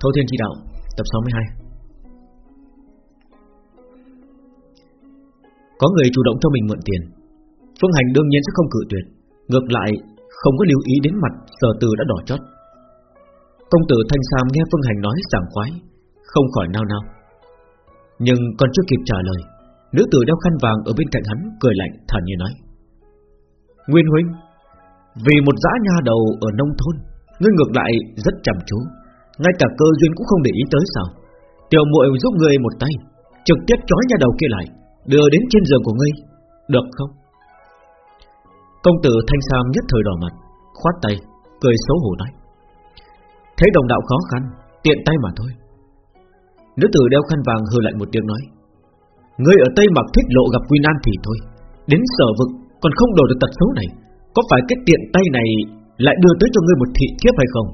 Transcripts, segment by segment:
Thâu Thiên Chi Đạo, Tập 62 Có người chủ động cho mình mượn tiền. Phương Hành đương nhiên sẽ không cự tuyệt, Ngược lại không có lưu ý đến mặt Sở từ đã đỏ chót. Công tử Thanh Sam nghe Phương Hành nói sảng khoái, Không khỏi nao nao. Nhưng còn chưa kịp trả lời, Nữ tử đeo khăn vàng ở bên cạnh hắn Cười lạnh thản nhiên nói. Nguyên huynh, Vì một dã nha đầu ở nông thôn, Ngươi ngược lại rất chăm chú ngay cả cơ duyên cũng không để ý tới sao? Tiểu muội giúp ngươi một tay, Trực tiếp trói nhà đầu kia lại, Đưa đến trên giường của ngươi. Được không? Công tử Thanh Sam nhất thời đỏ mặt, Khoát tay, Cười xấu hổ nói. Thấy đồng đạo khó khăn, Tiện tay mà thôi. Nữ tử đeo khăn vàng hừ lạnh một tiếng nói. Ngươi ở Tây Mặc thích lộ gặp Quy Nan thì thôi, Đến sở vực còn không đổi được tật xấu này, Có phải cái tiện tay này Lại đưa tới cho ngươi một thị thiếp hay không?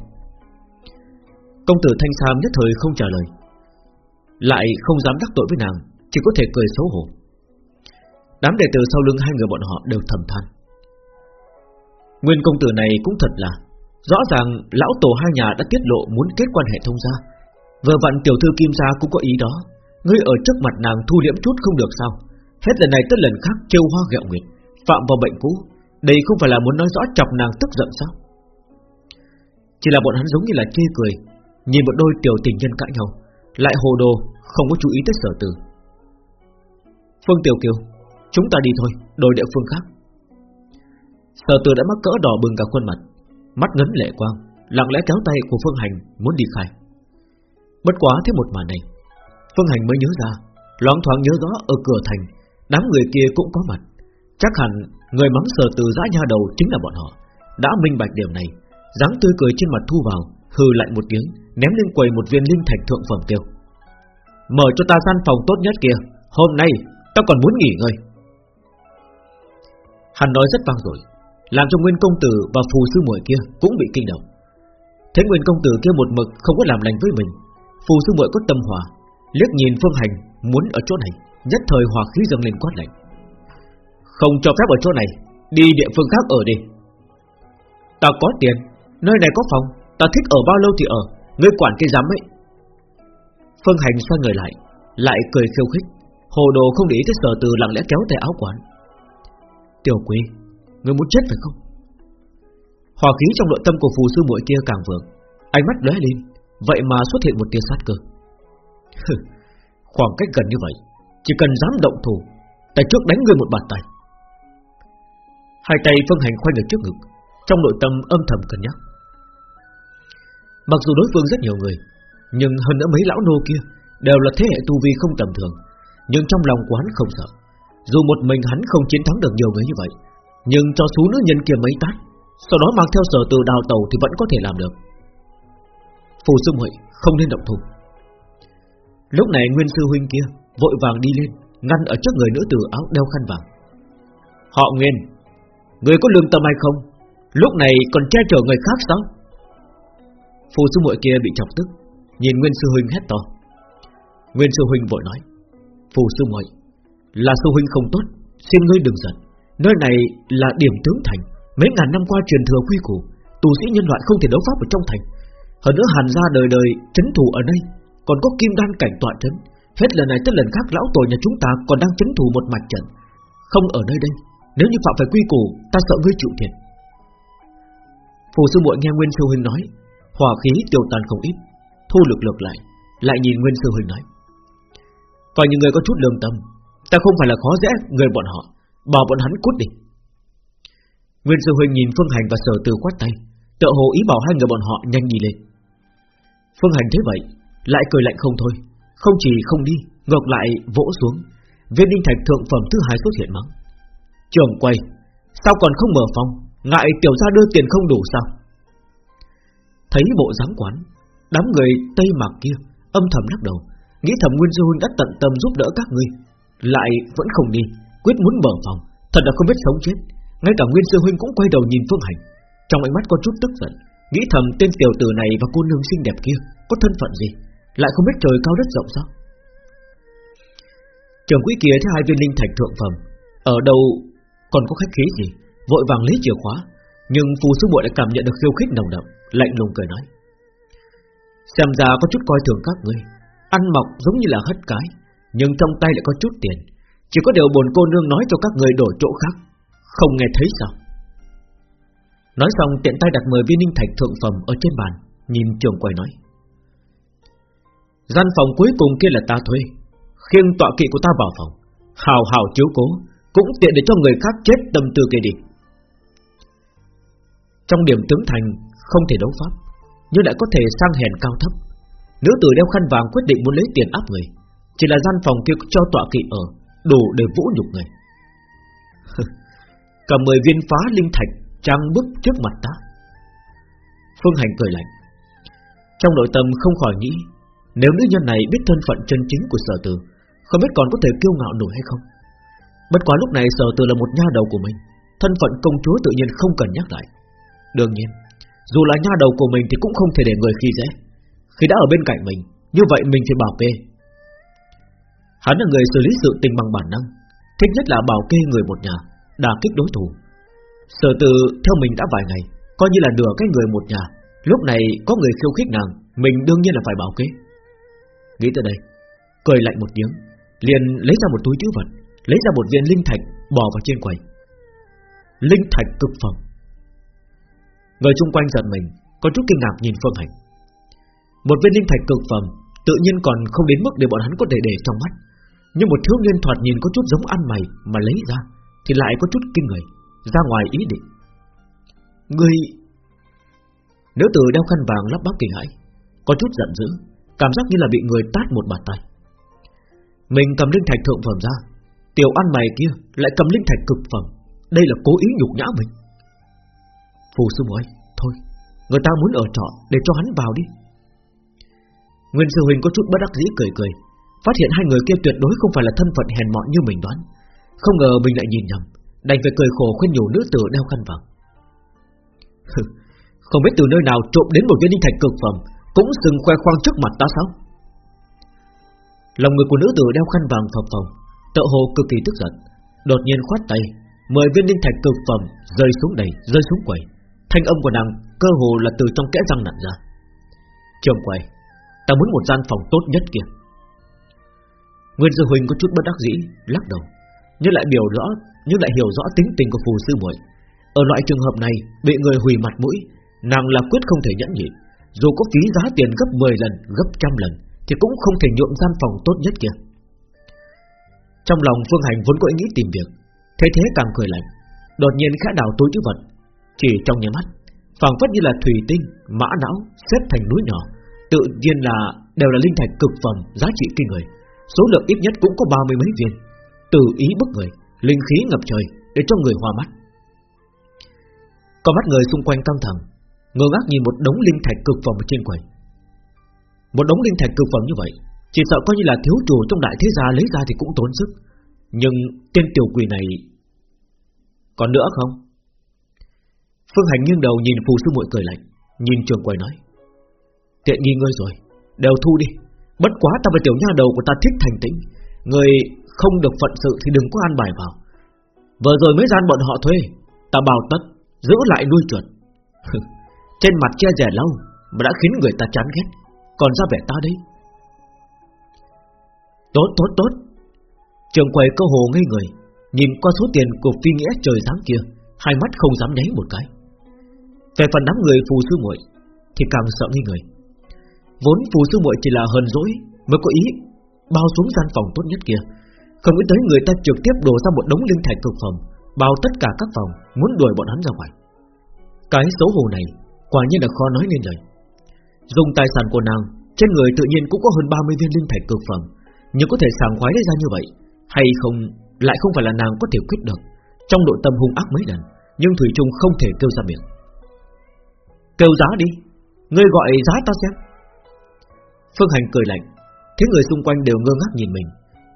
Công tử Thanh Sam nhất thời không trả lời. Lại không dám đắc tội với nàng, Chỉ có thể cười xấu hổ. Đám đệ tử sau lưng hai người bọn họ đều thầm than. Nguyên công tử này cũng thật là, Rõ ràng lão tổ hai nhà đã tiết lộ muốn kết quan hệ thông gia. Vừa vặn tiểu thư Kim Gia cũng có ý đó, Ngươi ở trước mặt nàng thu liễm chút không được sao? Hết lần này tới lần khác trêu hoa ghẹo nguyệt, Phạm vào bệnh cũ, Đây không phải là muốn nói rõ chọc nàng tức giận sao? Chỉ là bọn hắn giống như là chê cười Nhìn một đôi tiểu tình nhân cãi nhau, Lại hồ đồ, Không có chú ý tới sở tử. Phương Tiểu Kiều, Chúng ta đi thôi, Đổi địa phương khác. Sở tử đã mắc cỡ đỏ bừng cả khuôn mặt, Mắt ngấn lệ quang, Lặng lẽ kéo tay của Phương Hành muốn đi khai. Bất quá thế một màn này, Phương Hành mới nhớ ra, Loáng thoáng nhớ rõ ở cửa thành, Đám người kia cũng có mặt. Chắc hẳn người mắng sở từ dã nha đầu chính là bọn họ. Đã minh bạch điểm này, dáng tươi cười trên mặt thu vào, Hừ lạnh một tiếng. Ném lên quầy một viên linh thạch thượng phẩm tiêu. Mở cho ta gian phòng tốt nhất kia, Hôm nay ta còn muốn nghỉ ngơi. Hắn nói rất vang rồi, Làm cho Nguyên Công Tử và Phù Sư muội kia Cũng bị kinh động. Thấy Nguyên Công Tử kia một mực không có làm lành với mình, Phù Sư muội có tâm hòa, liếc nhìn Phương Hành muốn ở chỗ này, Nhất thời hòa khí dâng lên quát lạnh. Không cho phép ở chỗ này, Đi địa phương khác ở đi. Ta có tiền, Nơi này có phòng, Ta thích ở bao lâu thì ở Ngươi quản cái giám ấy. Phương Hành xoay người lại Lại cười khiêu khích. Hồ đồ không để ý tới sở từ lặng lẽ kéo tay áo quản Tiểu quý Ngươi muốn chết phải không? Hòa khí trong nội tâm của phù sư muội kia càng vượng, Ánh mắt lóe lên, Vậy mà xuất hiện một tia sát cơ. Khoảng cách gần như vậy, Chỉ cần dám động thủ Tại trước đánh người một bàn tay. Hai tay Phương Hành khoanh ở trước ngực, Trong nội tâm âm thầm cân nhắc. Mặc dù đối phương rất nhiều người Nhưng hơn nữa mấy lão nô kia Đều là thế hệ tu vi không tầm thường Nhưng trong lòng của hắn không sợ Dù một mình hắn không chiến thắng được nhiều người như vậy Nhưng cho số nữ nhân kia mấy tát Sau đó mang theo sở từ đào tàu Thì vẫn có thể làm được Phù sư muội không nên động thủ Lúc này Nguyên sư huynh kia vội vàng đi lên, ngăn ở trước người nữ tử áo đeo khăn vàng. Họ Nguyên, người có lương tâm hay không? Lúc này còn che chở người khác sao? Phù sư muội kia bị chọc tức, nhìn Nguyên sư huynh hét to. Nguyên sư huynh vội nói: Phù sư muội, là sư huynh không tốt, xin ngươi đừng giận. Nơi này là điểm tướng thành, mấy ngàn năm qua truyền thừa quy củ, tu sĩ nhân loại không thể đấu pháp ở trong thành. Hơn nữa Hàn gia đời đời trấn thủ ở đây còn có kim đan cảnh tọa trấn Hết lần này tới lần khác lão tổ nhà chúng ta Còn đang chấn thủ một mạch trận Không ở nơi đây Nếu như phạm phải quy củ Ta sợ ngươi chịu thiệt Phù sư muội nghe Nguyên sư huynh nói Hòa khí tiêu tan không ít, Thu lực lực lại Lại nhìn Nguyên sư huynh nói. Coi như người có chút lương tâm, Ta không phải là khó dễ người bọn họ, Bảo bọn hắn cút đi. Nguyên sư huynh nhìn Phương Hành và Sở Từ quát tay, Tựa hồ ý bảo hai người bọn họ nhanh đi lên. Phương Hành thấy vậy, lại cười lạnh không thôi, Không chỉ không đi, Ngược lại vỗ xuống, Viên đinh thạch thượng phẩm thứ hai xuất hiện mắng Trường quay, Sao còn không mở phòng, Ngại tiểu gia đưa tiền không đủ sao? Thấy bộ dáng quán, Đám người Tây Mạc kia Âm thầm lắc đầu, Nghĩ thầm Nguyên Du Huynh đã tận tâm giúp đỡ các ngươi, Lại vẫn không đi, Quyết muốn mở phòng, Thật là không biết sống chết. Ngay cả Nguyên Sư Huynh cũng quay đầu nhìn Phương Hành, Trong ánh mắt có chút tức giận, Nghĩ thầm tên tiểu tử này và cô nương xinh đẹp kia Có thân phận gì, lại không biết trời cao đất rộng sao. Trường quý kia thấy hai viên linh thạch thượng phẩm, Ở đâu còn có khách khí gì, Vội vàng lấy chìa khóa, Nhưng phù sư muội lại cảm nhận được khiêu khích nồng đậm. Lạnh lùng cười nói. Xem ra có chút coi thường các ngươi. Ăn mọc giống như là hất cái, Nhưng trong tay lại có chút tiền. Chỉ có điều bồn cô nương nói cho các người đổi chỗ khác. Không nghe thấy sao? Nói xong, tiện tay đặt 10 viên ninh thạch thượng phẩm ở trên bàn, Nhìn trường quay nói. Gian phòng cuối cùng kia là ta thuê. Khiêng tọa kỵ của ta vào phòng. Hào hào chiếu cố, Cũng tiện để cho người khác chết tâm tư kia đi. Trong điểm tướng thành Không thể đấu pháp, Nhưng lại có thể sang hèn cao thấp. Nữ tử đeo khăn vàng quyết định muốn lấy tiền áp người, Chỉ là gian phòng kia cho tọa kỵ ở, Đủ để vũ nhục người. Cầm 10 viên phá linh thạch Trang bức trước mặt ta. Phương Hành cười lạnh. Trong nội tâm không khỏi nghĩ, Nếu nữ nhân này biết thân phận chân chính của sở tử, Không biết còn có thể kiêu ngạo nổi hay không? Bất quá lúc này sở tử là một nha đầu của mình, Thân phận công chúa tự nhiên không cần nhắc lại. Đương nhiên, Dù là nha đầu của mình thì cũng không thể để người khi dễ. Khi đã ở bên cạnh mình, Như vậy mình phải bảo kê. Hắn là người xử lý sự tình bằng bản năng, Thích nhất là bảo kê người một nhà Đà kích đối thủ. Sở từ theo mình đã vài ngày, Coi như là nửa cái người một nhà, Lúc này có người khiêu khích nàng, Mình đương nhiên là phải bảo kê. Nghĩ tới đây, Cười lạnh một tiếng, Liền lấy ra một túi chữ vật, Lấy ra một viên linh thạch bỏ vào trên quầy. Linh thạch cực phẩm. Người chung quanh giật mình Có chút kinh ngạc nhìn Phương Hành Một viên linh thạch cực phẩm Tự nhiên còn không đến mức để bọn hắn có thể để trong mắt Nhưng một thiếu niên thoạt nhìn có chút giống ăn mày Mà lấy ra Thì lại có chút kinh người ra ngoài ý định. Người Nữ tử đeo khăn vàng lắp bắp kinh hãi, có chút giận dữ, cảm giác như là bị người tát một bàn tay. Mình cầm linh thạch thượng phẩm ra, tiểu ăn mày kia lại cầm linh thạch cực phẩm, đây là cố ý nhục nhã mình. Phù sư muội, thôi, người ta muốn ở trọ để cho hắn vào đi. Nguyên sư huynh có chút bất đắc dĩ cười cười, phát hiện hai người kia tuyệt đối không phải là thân phận hèn mọn như mình đoán, không ngờ mình lại nhìn nhầm, Đành phải cười khổ khuyên nhủ nữ tử đeo khăn vàng Không biết từ nơi nào trộm đến một viên linh thạch cực phẩm Cũng dừng khoe khoang trước mặt ta sao? Lòng người của nữ tử đeo khăn vàng phập phồng tựa hồ cực kỳ tức giận Đột nhiên khoát tay Mười viên linh thạch cực phẩm rơi xuống đầy Rơi xuống quầy. Thanh âm của nàng cơ hồ là từ trong kẽ răng nặn ra Trường quầy Ta muốn một gian phòng tốt nhất kia Nguyên Dư Huỳnh có chút bất đắc dĩ Lắc đầu Nhưng lại biểu rõ nhưng lại hiểu rõ tính tình của phù sư muội. Ở loại trường hợp này, bị người hủy mặt mũi, nàng là quyết không thể nhẫn nhịn, dù có phí giá tiền gấp 10 lần, gấp trăm lần, thì cũng không thể nhượng gian phòng tốt nhất kia. Trong lòng Phương Hành vốn có ý nghĩ tìm việc, thế thế càng cười lạnh, đột nhiên khẽ đào túi chữ vật, chỉ trong nháy mắt, phảng phất như là thủy tinh, mã não xếp thành núi nhỏ, tự nhiên là đều là linh thạch cực phẩm giá trị kinh người, số lượng ít nhất cũng có ba mươi mấy viên, tự ý bức người linh khí ngập trời để cho người hoa mắt. Có mắt người xung quanh căng thẳng, ngơ ngác nhìn một đống linh thạch cực phẩm trên quầy. Một đống linh thạch cực phẩm như vậy, chỉ sợ coi như là thiếu chủ trong đại thế gia lấy ra thì cũng tốn sức. Nhưng tên tiểu quỷ này còn nữa không? Phương Hành nghiêng đầu nhìn phù sư muội cười lạnh, nhìn trường quầy nói: tiện nghi ngươi rồi, đều thu đi. Bất quá ta và tiểu nha đầu của ta thích thành tĩnh, người không được phận sự thì đừng có an bài vào. Vừa rồi mới gian bọn họ thuê Ta bảo tất Giữ lại nuôi chuột. Trên mặt che rẻ lâu Mà đã khiến người ta chán ghét. Còn ra vẻ ta đấy Tốt tốt tốt. Trường quầy cơ hồ ngây người Nhìn qua số tiền của phi nghĩa trời sáng kia Hai mắt không dám nháy một cái. Về phần đám người phù sư muội Thì càng sợ nghi người. Vốn phù sư muội chỉ là hờn dỗi Mới có ý bao xuống gian phòng tốt nhất kia. Không nghĩ tới người ta trực tiếp đổ ra một đống linh thạch cực phẩm, Bao tất cả các phòng, Muốn đuổi bọn hắn ra ngoài. Cái xấu hổ này Quả nhiên là khó nói nên lời. Dùng tài sản của nàng, Trên người tự nhiên cũng có hơn 30 viên linh thạch cực phẩm. Nhưng có thể sàng khoái lấy ra như vậy, Hay không, Lại không phải là nàng có thể quyết được. Trong nội tâm hung ác mấy lần, Nhưng Thủy Trung không thể kêu ra miệng. Kêu giá đi Ngươi gọi giá ta xem Phương Hành cười lạnh Thấy người xung quanh đều ngơ ngác nhìn mình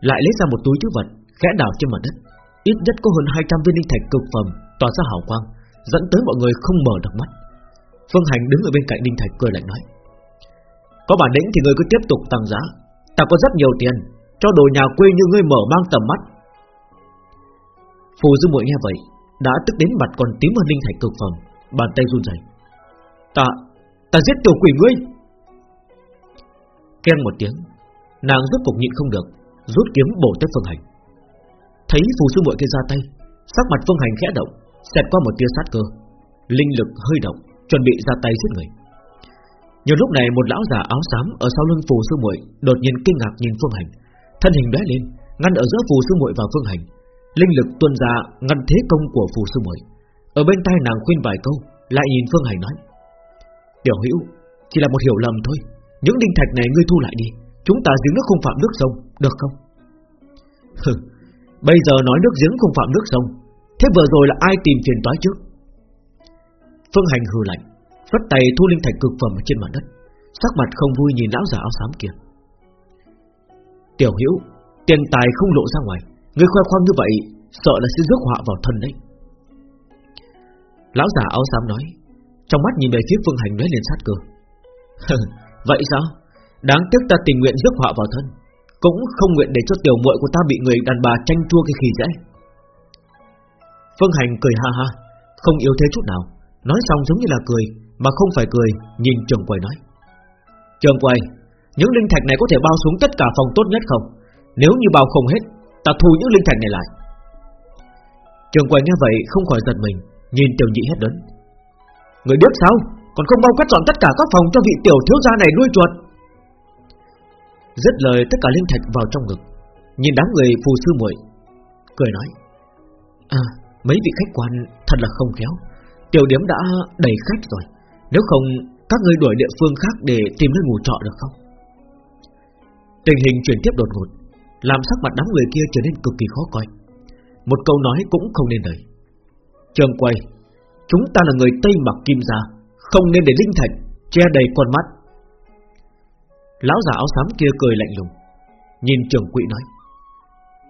lại lấy ra một túi chứa vật khẽ đào trên mặt đất, ít nhất có hơn 200 viên linh thạch cực phẩm tỏa ra hào quang, dẫn tới mọi người không mở được mắt. Phương Hành đứng ở bên cạnh linh thạch cười lạnh nói: có bản lĩnh thì ngươi cứ tiếp tục tăng giá, ta có rất nhiều tiền, cho đồ nhà quê như ngươi mở mang tầm mắt. Phù Dương muội nghe vậy, đã tức đến mặt còn tím hơn linh thạch cực phẩm, bàn tay run rẩy. Ta, ta giết tiểu quỷ ngươi. Khen một tiếng Nàng rốt cục nhịn không được Rút kiếm bổ tới Phương Hành. Thấy phù sư muội kia ra tay Sắc mặt Phương Hành khẽ động Xẹt qua một tia sát cơ. Linh lực hơi động Chuẩn bị ra tay giết người. Nhiều lúc này một lão già áo xám Ở sau lưng phù sư muội Đột nhiên kinh ngạc nhìn Phương Hành. Thân hình đóe lên Ngăn ở giữa phù sư muội và Phương Hành. Linh lực tuôn ra ngăn thế công của phù sư muội. Ở bên tai nàng khuyên vài câu Lại nhìn Phương Hành nói Tiểu hữu, Chỉ là một hiểu lầm thôi. Những đinh thạch này ngươi thu lại đi. Chúng ta giếng nước không phạm nước sông, Được không? Hừ, Bây giờ nói nước giếng không phạm nước sông, Thế vừa rồi là ai tìm phiền toái trước Phương Hành hừ lạnh, Phất tay thu linh thạch cực phẩm trên mặt đất. Sắc mặt không vui nhìn lão già áo xám kia. Tiểu Hữu, Tiền tài không lộ ra ngoài. Người khoe khoang như vậy, Sợ là sẽ rước họa vào thân đấy. Lão già áo xám nói trong mắt nhìn về phía Phương Hành nói lên sát cơ. Vậy sao? Đáng tiếc ta tình nguyện rước họa vào thân. Cũng không nguyện để cho tiểu muội của ta bị người đàn bà tranh chua cái khi dễ. Phương Hành cười ha ha, Không yếu thế chút nào. Nói xong giống như là cười, Mà không phải cười, Nhìn trường quầy nói. Trường quầy, Những linh thạch này có thể bao xuống tất cả phòng tốt nhất không? Nếu như bao không hết, Ta thu những linh thạch này lại. Trường quầy nghe vậy không khỏi giật mình, Nhìn tiểu nhị hết đớn. Người biết sao? Còn không bao quét dọn tất cả các phòng cho vị tiểu thiếu gia này nuôi chuột. Dứt lời, tất cả linh thạch vào trong ngực. Nhìn đám người phù sư muội, Cười nói À mấy vị khách quan thật là không khéo. Tiểu điểm đã đầy khách rồi. Nếu không, các người đuổi địa phương khác Để tìm nơi ngủ trọ được không? Tình hình chuyển tiếp đột ngột, Làm sắc mặt đám người kia trở nên cực kỳ khó coi. Một câu nói cũng không nên lời. Trường quay Chúng ta là người Tây mặc kim gia, Không nên để linh thạch Che đầy con mắt Lão già áo xám kia cười lạnh lùng, Nhìn trường quỹ nói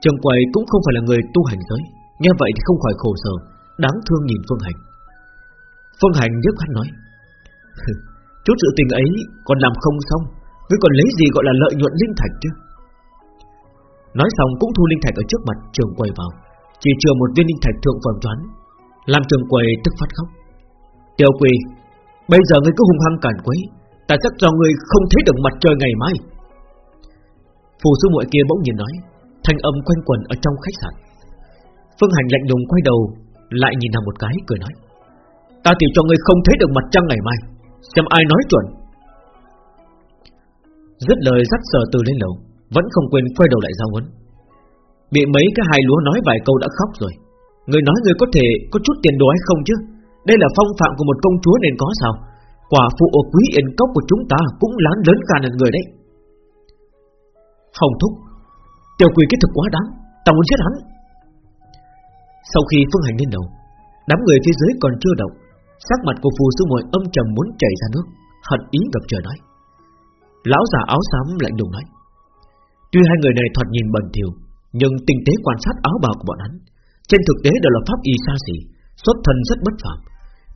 Trường quầy cũng không phải là người tu hành giới, Nghe vậy thì không khỏi khổ sở, Đáng thương nhìn Phương Hành Phương Hành nhếch hắn nói Chút sự tình ấy còn làm không xong, Ngươi còn lấy gì gọi là lợi nhuận linh thạch chứ Nói xong cũng thu linh thạch ở trước mặt trường quầy vào, Chỉ chừa một viên linh thạch thượng phẩm toán. Làm trường quầy tức phát khóc. Tiểu quỳ, Bây giờ ngươi cứ hung hăng cản quấy, Ta chắc cho ngươi không thấy được mặt trời ngày mai. Phù sư muội kia bỗng nhìn nói, Thanh âm quanh quần ở trong khách sạn. Phương Hành lạnh lùng quay đầu, Lại nhìn nàng một cái, cười nói, Ta thì cho ngươi không thấy được mặt trăng ngày mai, Xem ai nói chuẩn. Dứt lời dắt sờ từ lên lầu, Vẫn không quên quay đầu lại giao huấn. Bị mấy cái hai lúa nói vài câu đã khóc rồi. Người nói người có thể có chút tiền đồ hay không chứ? Đây là phong phạm của một công chúa nên có sao? Quả phụ ở quý yên cốc của chúng ta Cũng lán lớn cả lần người đấy. Hồng thúc, Tiểu quỷ cái thực quá đáng, Ta muốn giết hắn. Sau khi phương hành lên đầu, Đám người phía dưới còn chưa động, Sắc mặt của phù sư muội âm trầm muốn chảy ra nước, Hận ý gặp trời nói. Lão già áo xám lạnh lùng nói, Tuy hai người này thoạt nhìn bẩn thỉu, Nhưng tinh tế quan sát áo bào của bọn hắn trên thực tế đều là pháp y xa xỉ, Xuất thân rất bất phàm.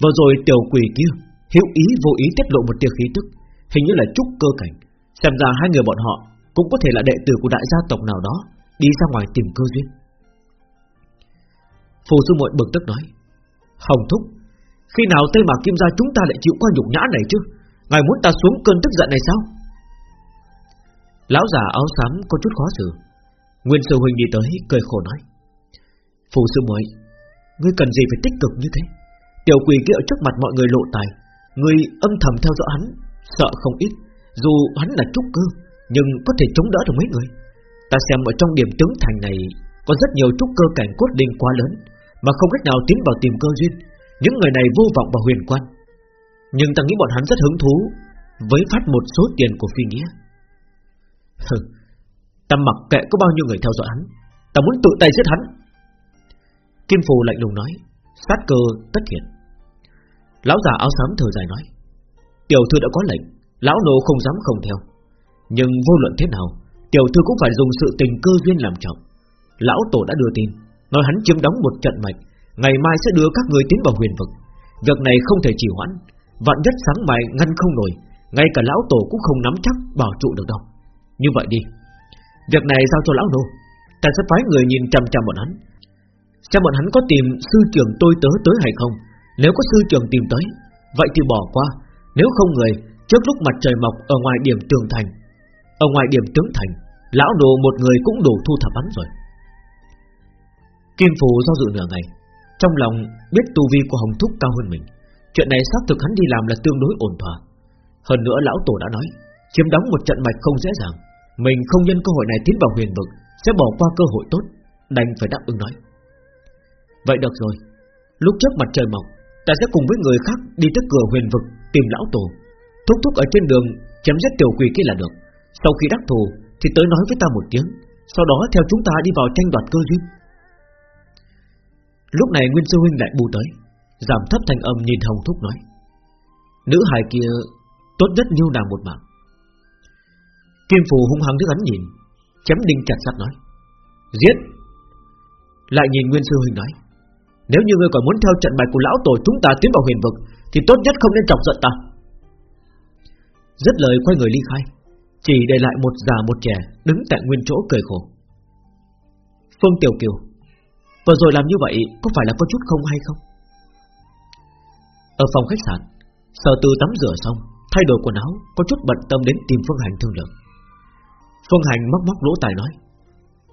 Vừa rồi tiểu quỷ kia, Hữu ý vô ý tiết lộ một tia khí tức, Hình như là trúc cơ cảnh. Xem ra hai người bọn họ Cũng có thể là đệ tử của đại gia tộc nào đó, Đi ra ngoài tìm cơ duyên. Phù sư muội bực tức nói, Hồng thúc, Khi nào Tây Mạc Kim gia chúng ta lại chịu qua nhục nhã này chứ? Ngài muốn ta xuống cơn tức giận này sao? Lão già áo xám có chút khó xử. Nguyên sư huynh đi tới, cười khổ nói Phù sư muội, Ngươi cần gì phải tích cực như thế? Tiểu quỷ kia ở trước mặt mọi người lộ tài, ngươi âm thầm theo dõi hắn, Sợ không ít, Dù hắn là trúc cơ, Nhưng có thể chống đỡ được mấy người. Ta xem ở trong điểm tướng thành này, Có rất nhiều trúc cơ cảnh cốt linh quá lớn, Mà không cách nào tiến vào tìm cơ duyên. Những người này vô vọng và huyền quan. Nhưng ta nghĩ bọn hắn rất hứng thú Với phát một số tiền của phi nghĩa. Hừ, Ta mặc kệ có bao nhiêu người theo dõi hắn, Ta muốn tự tay giết hắn. Kim Phù lạnh lùng nói, Sát cơ tất hiện. Lão già áo xám thở dài nói, Tiểu thư đã có lệnh, Lão nô không dám không theo. Nhưng vô luận thế nào, Tiểu thư cũng phải dùng sự tình cơ duyên làm trọng. Lão tổ đã đưa tin, Nói hắn chiếm đóng một trận mạch, Ngày mai sẽ đưa các người tiến vào huyền vực. Việc này không thể trì hoãn, Vạn nhất sáng mai ngăn không nổi, Ngay cả lão tổ cũng không nắm chắc bảo trụ được đâu. Như vậy đi. Việc này giao cho lão nô, Ta sẽ phái người nhìn chằm chằm bọn hắn Xem bọn hắn có tìm sư trưởng tôi tớ tới hay không. Nếu có sư trưởng tìm tới, Vậy thì bỏ qua. Nếu không người, Trước lúc mặt trời mọc ở ngoài điểm tường thành, Ở ngoài điểm tướng thành, Lão đồ một người cũng đủ thu thập hắn rồi. Kim Phù do dự nửa ngày, Trong lòng biết tu vi của Hồng Thúc cao hơn mình. Chuyện này xác thực hắn đi làm là tương đối ổn thỏa. Hơn nữa lão tổ đã nói, Chiếm đóng một trận mạch không dễ dàng. Mình không nhân cơ hội này tiến vào huyền vực, Sẽ bỏ qua cơ hội tốt, Đành phải đáp ứng nói. Vậy được rồi. Lúc trước mặt trời mọc, Ta sẽ cùng với người khác đi tới cửa huyền vực Tìm lão tổ. Thúc thúc ở trên đường, chém giết tiểu quỷ kia là được. Sau khi đắc thù, thì tới nói với ta một tiếng, Sau đó theo chúng ta đi vào tranh đoạt cơ duyên. Lúc này Nguyên Sư Huynh lại bu tới, Giảm thấp thành âm nhìn Hồng Thúc nói, Nữ hài kia Tốt nhất như nàng một mạng. Kim Phù hung hăng nước ánh nhìn, Chém đinh chặt sắt nói, Giết! Lại nhìn Nguyên Sư Huynh nói nếu như ngươi còn muốn theo trận bài của lão tổ chúng ta tiến vào huyền vực, Thì tốt nhất không nên chọc giận ta. Dứt lời quay người ly khai, Chỉ để lại một già một trẻ Đứng tại nguyên chỗ cười khổ. Phương Tiểu Kiều, Vừa rồi làm như vậy có phải là có chút không hay không? Ở phòng khách sạn, Sở tư tắm rửa xong, Thay đổi quần áo, Có chút bận tâm đến tìm Phương Hành thương lượng. Phương Hành móc móc lỗ tài nói,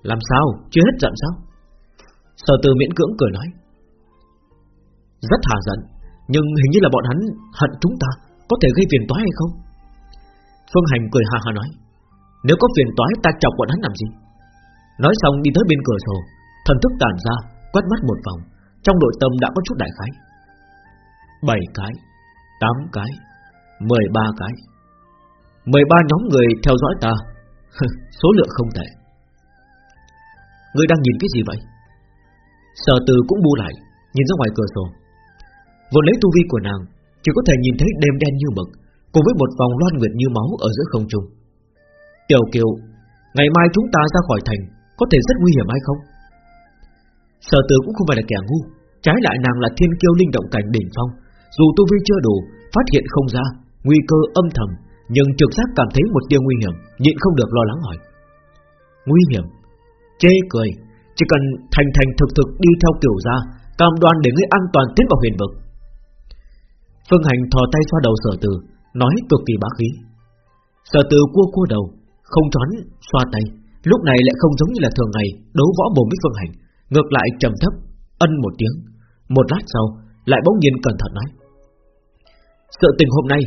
Làm sao? Chưa hết giận sao? Sở tư miễn cưỡng cười nói rất hà giận, Nhưng hình như là bọn hắn hận chúng ta, Có thể gây phiền toái hay không? Phương Hành cười ha ha nói, Nếu có phiền toái ta chọc bọn hắn làm gì? Nói xong đi tới bên cửa sổ, Thần thức tản ra, Quét mắt một vòng, Trong nội tâm đã có chút đại khái. Bảy cái, tám cái, mười ba cái. Mười ba nhóm người theo dõi ta Số lượng không tệ. Ngươi đang nhìn cái gì vậy? Sở từ cũng bu lại, Nhìn ra ngoài cửa sổ. Vốn lấy tu vi của nàng, Chỉ có thể nhìn thấy đêm đen như mực, Cùng với một vòng loan nguyệt như máu ở giữa không trung. Tiểu kiều, Ngày mai chúng ta ra khỏi thành, Có thể rất nguy hiểm hay không? Sở tử cũng không phải là kẻ ngu, Trái lại nàng là thiên kiêu linh động cảnh đỉnh phong. Dù tu vi chưa đủ, Phát hiện không ra, Nguy cơ âm thầm, Nhưng trực giác cảm thấy một tiêu nguy hiểm, Nhịn không được lo lắng hỏi. Nguy hiểm? Chê cười, Chỉ cần thành thành thực thực đi theo kiểu ra Cam đoan để ngươi an toàn tiến vào huyền vực. Phương Hành thò tay xoa đầu sở tử, Nói cực kỳ bá khí. Sở tử cua cua đầu, Không choán, xoa tay. Lúc này lại không giống như là thường ngày, Đấu võ bồm với Phương Hành, Ngược lại trầm thấp, Ân một tiếng. Một lát sau, Lại bỗng nhiên cẩn thận nói. Sự tình hôm nay,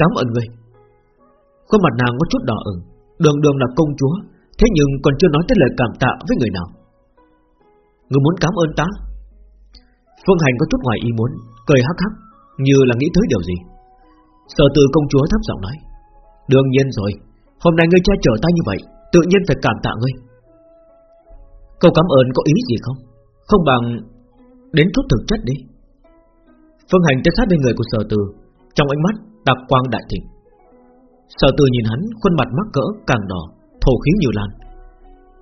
Cảm ơn người Khuôn mặt nàng có chút đỏ ửng, Đường đường là công chúa, Thế nhưng còn chưa nói tới lời cảm tạ với người nào. Người muốn cảm ơn ta? Phương Hành có chút ngoài ý muốn, Cười hắc hắc. Như là nghĩ tới điều gì? Sở từ công chúa thấp giọng nói, Đương nhiên rồi, Hôm nay ngươi che chở ta như vậy, Tự nhiên phải cảm tạ ngươi. Câu cảm ơn có ý gì không? Không bằng Đến chút thực chất đi. Phương Hành tới sát bên người của sở từ, Trong ánh mắt đặc quang đại thịnh. Sở từ nhìn hắn, Khuôn mặt mắc cỡ càng đỏ, Thổ khí nhiều lan.